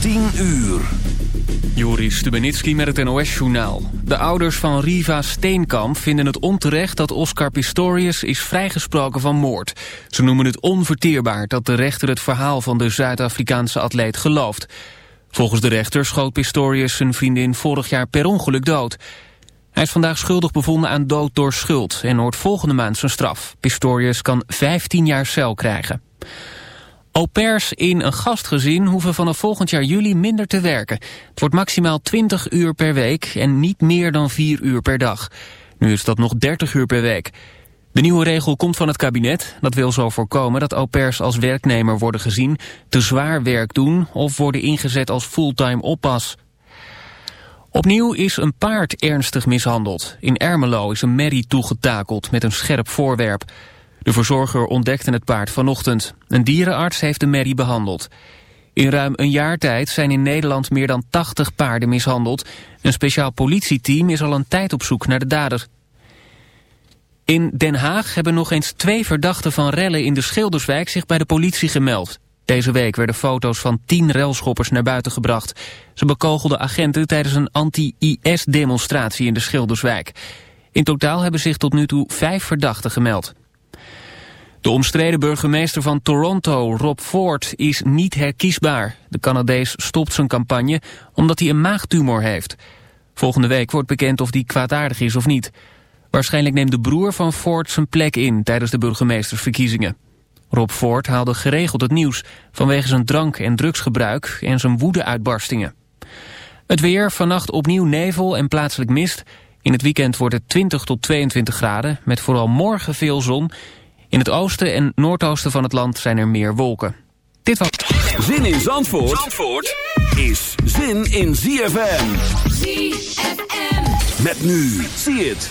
10 uur. Joris Stubenitski met het NOS-journaal. De ouders van Riva Steenkamp vinden het onterecht dat Oscar Pistorius is vrijgesproken van moord. Ze noemen het onverteerbaar dat de rechter het verhaal van de Zuid-Afrikaanse atleet gelooft. Volgens de rechter schoot Pistorius zijn vriendin vorig jaar per ongeluk dood. Hij is vandaag schuldig bevonden aan dood door schuld en hoort volgende maand zijn straf. Pistorius kan 15 jaar cel krijgen. Au pairs in een gastgezin hoeven vanaf volgend jaar juli minder te werken. Het wordt maximaal 20 uur per week en niet meer dan 4 uur per dag. Nu is dat nog 30 uur per week. De nieuwe regel komt van het kabinet. Dat wil zo voorkomen dat au pairs als werknemer worden gezien... te zwaar werk doen of worden ingezet als fulltime oppas. Opnieuw is een paard ernstig mishandeld. In Ermelo is een merrie toegetakeld met een scherp voorwerp... De verzorger ontdekte het paard vanochtend. Een dierenarts heeft de merrie behandeld. In ruim een jaar tijd zijn in Nederland meer dan 80 paarden mishandeld. Een speciaal politieteam is al een tijd op zoek naar de dader. In Den Haag hebben nog eens twee verdachten van rellen in de Schilderswijk zich bij de politie gemeld. Deze week werden foto's van tien relschoppers naar buiten gebracht. Ze bekogelden agenten tijdens een anti-IS-demonstratie in de Schilderswijk. In totaal hebben zich tot nu toe vijf verdachten gemeld. De omstreden burgemeester van Toronto, Rob Ford, is niet herkiesbaar. De Canadees stopt zijn campagne omdat hij een maagtumor heeft. Volgende week wordt bekend of hij kwaadaardig is of niet. Waarschijnlijk neemt de broer van Ford zijn plek in tijdens de burgemeestersverkiezingen. Rob Ford haalde geregeld het nieuws vanwege zijn drank- en drugsgebruik en zijn woedeuitbarstingen. Het weer, vannacht opnieuw nevel en plaatselijk mist. In het weekend wordt het 20 tot 22 graden, met vooral morgen veel zon... In het oosten en noordoosten van het land zijn er meer wolken. Dit was... Zin in Zandvoort, Zandvoort is zin in ZFM. ZFM. Met nu, zie het.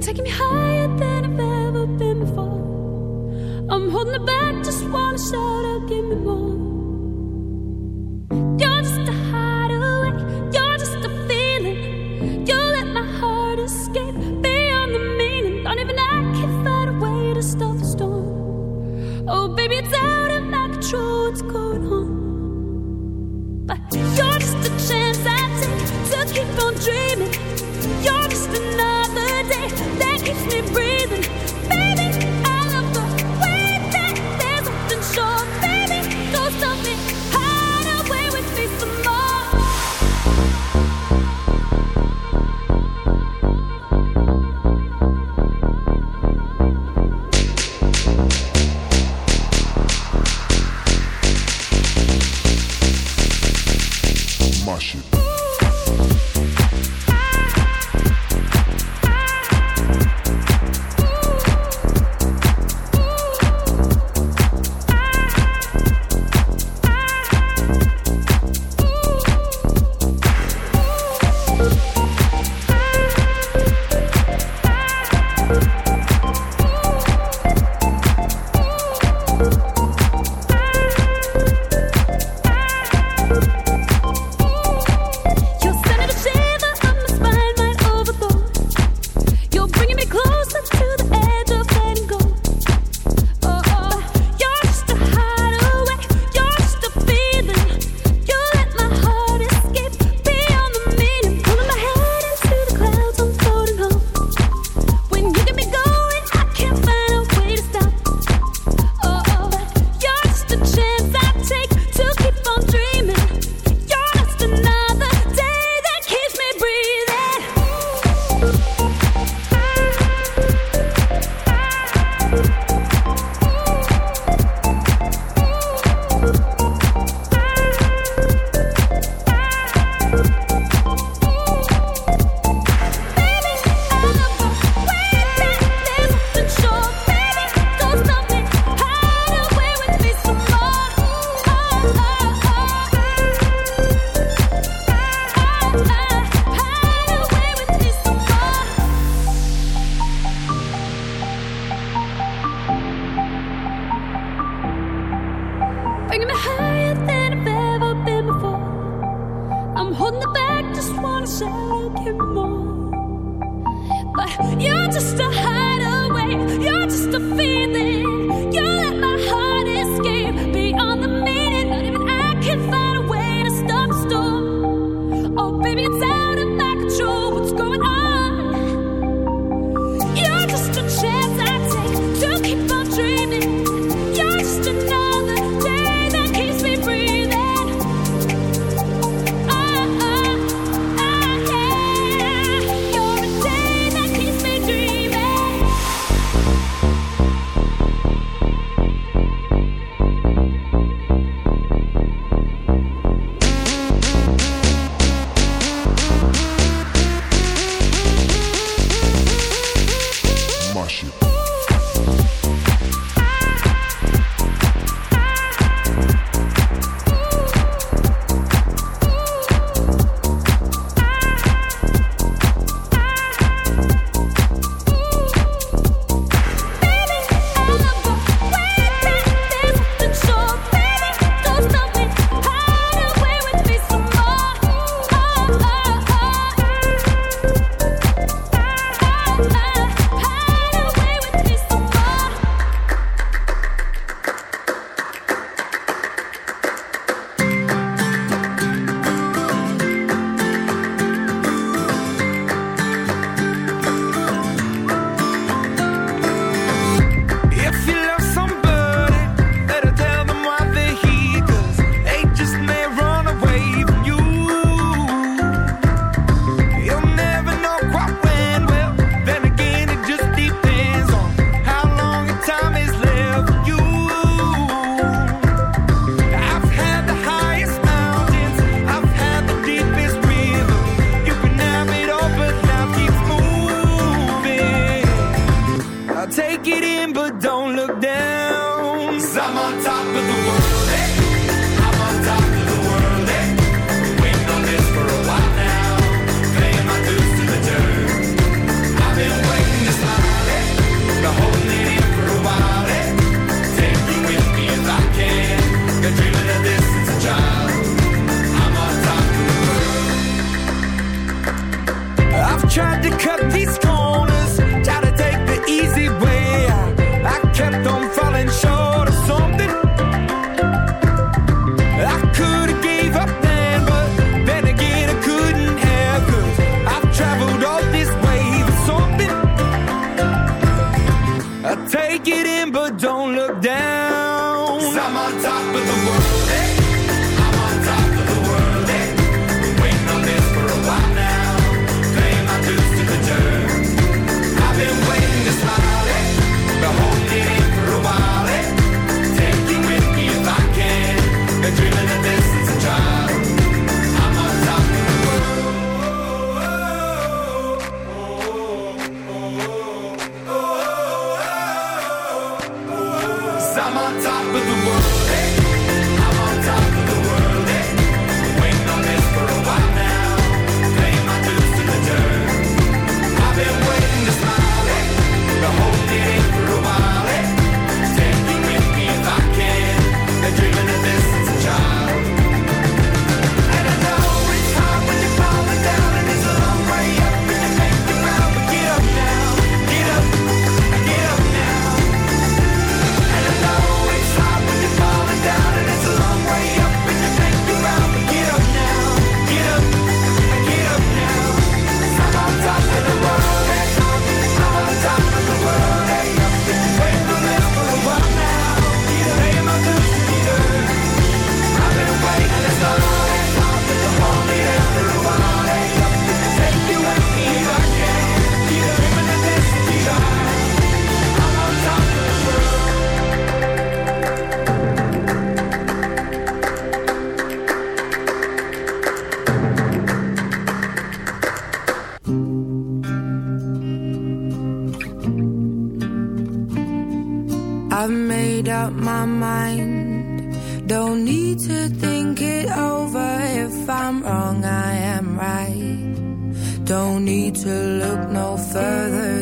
taking me higher than I've ever been before. I'm holding it back, just wanna shout out, give me more.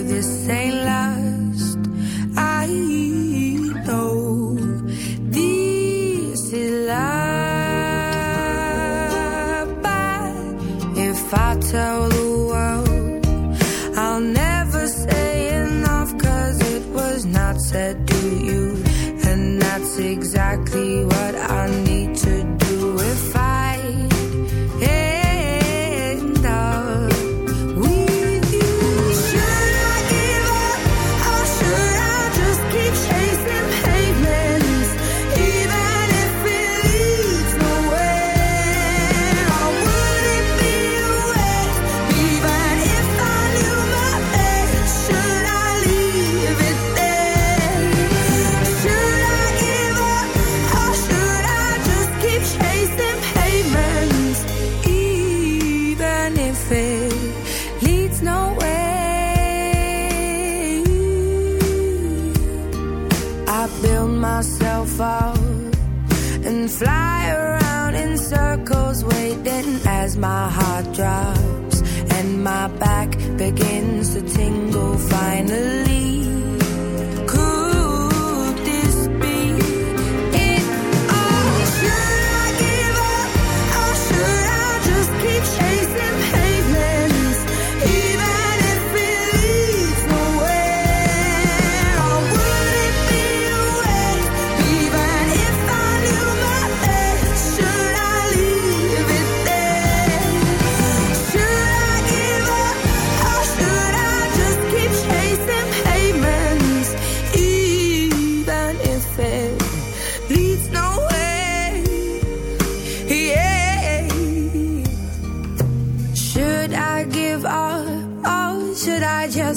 this ain't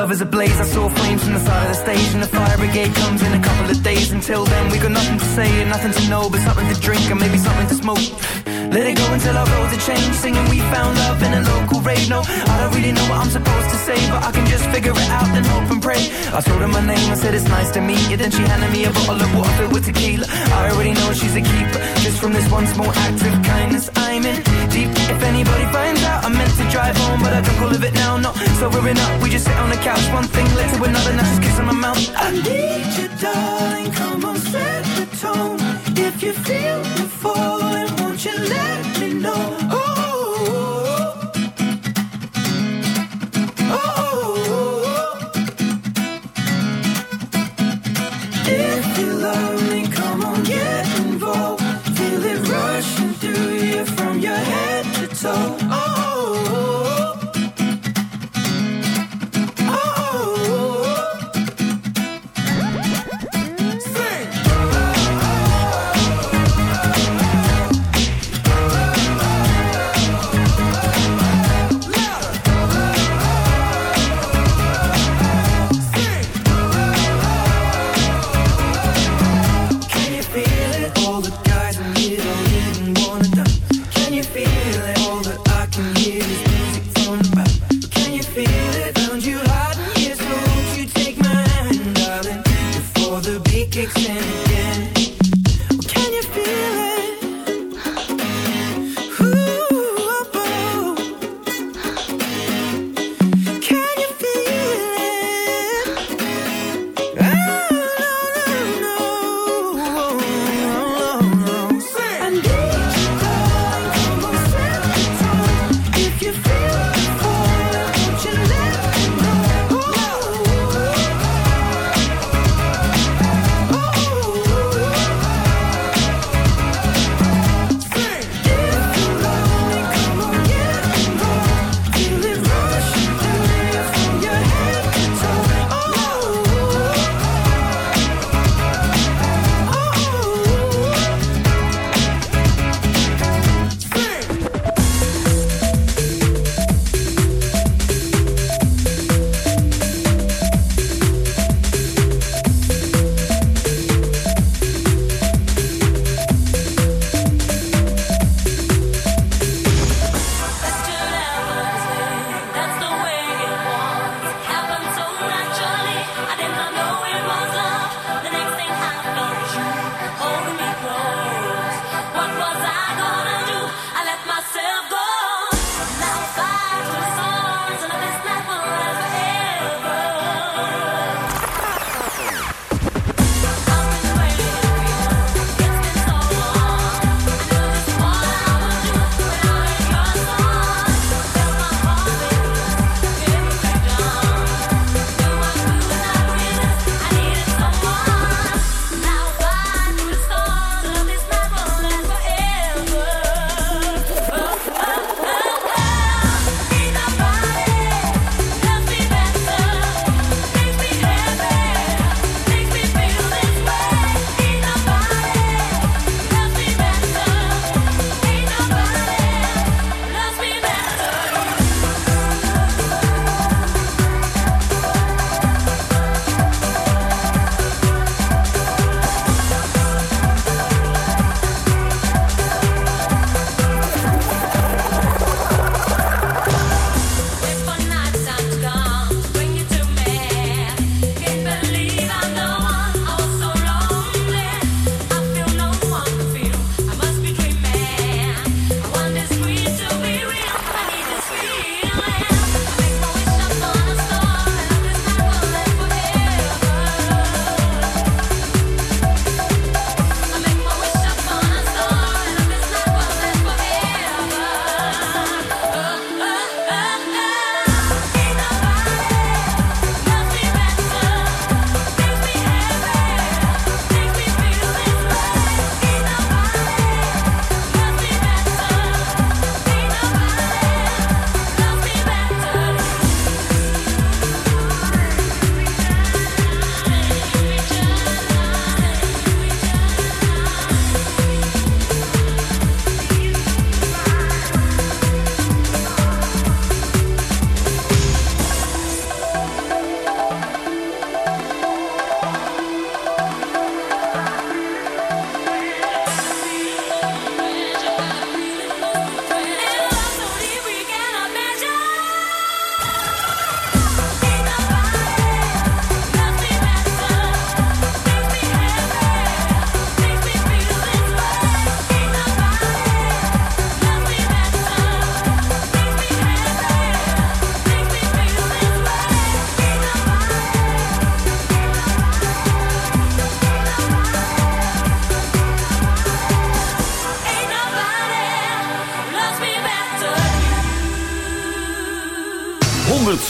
Love is a blaze. I saw flames from the side of the stage, and the fire brigade comes nothing to say and nothing to know, but something to drink and maybe something to smoke. Let it go until our roads are changed. Singing we found love in a local rave. No, I don't really know what I'm supposed to say, but I can just figure it out and hope and pray. I told her my name, I said it's nice to meet you. Then she handed me a bottle of water filled with tequila. I already know she's a keeper. Just from this one small act of kindness, I'm in deep. If anybody finds out, I'm meant to drive home, but I don't call it now. No, sobering up, we just sit on the couch. One thing led to another, now just kissing my mouth. I need you, darling. Come on, set the tone. If you feel me falling, won't you let me know?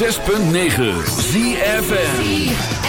106.9 ZFN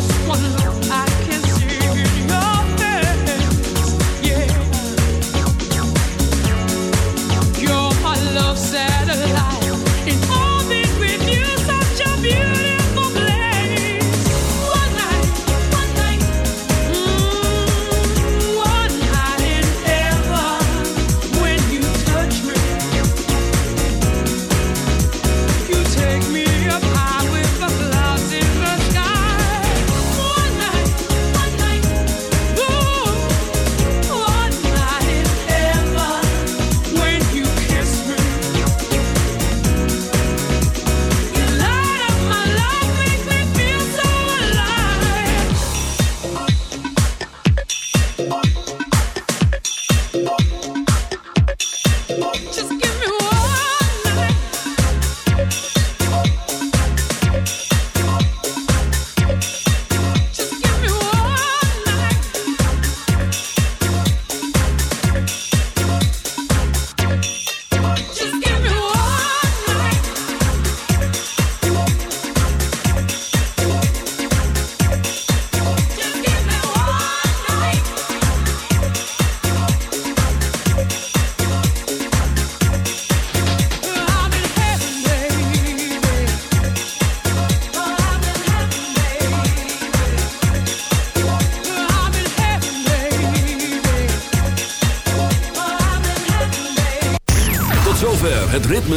just one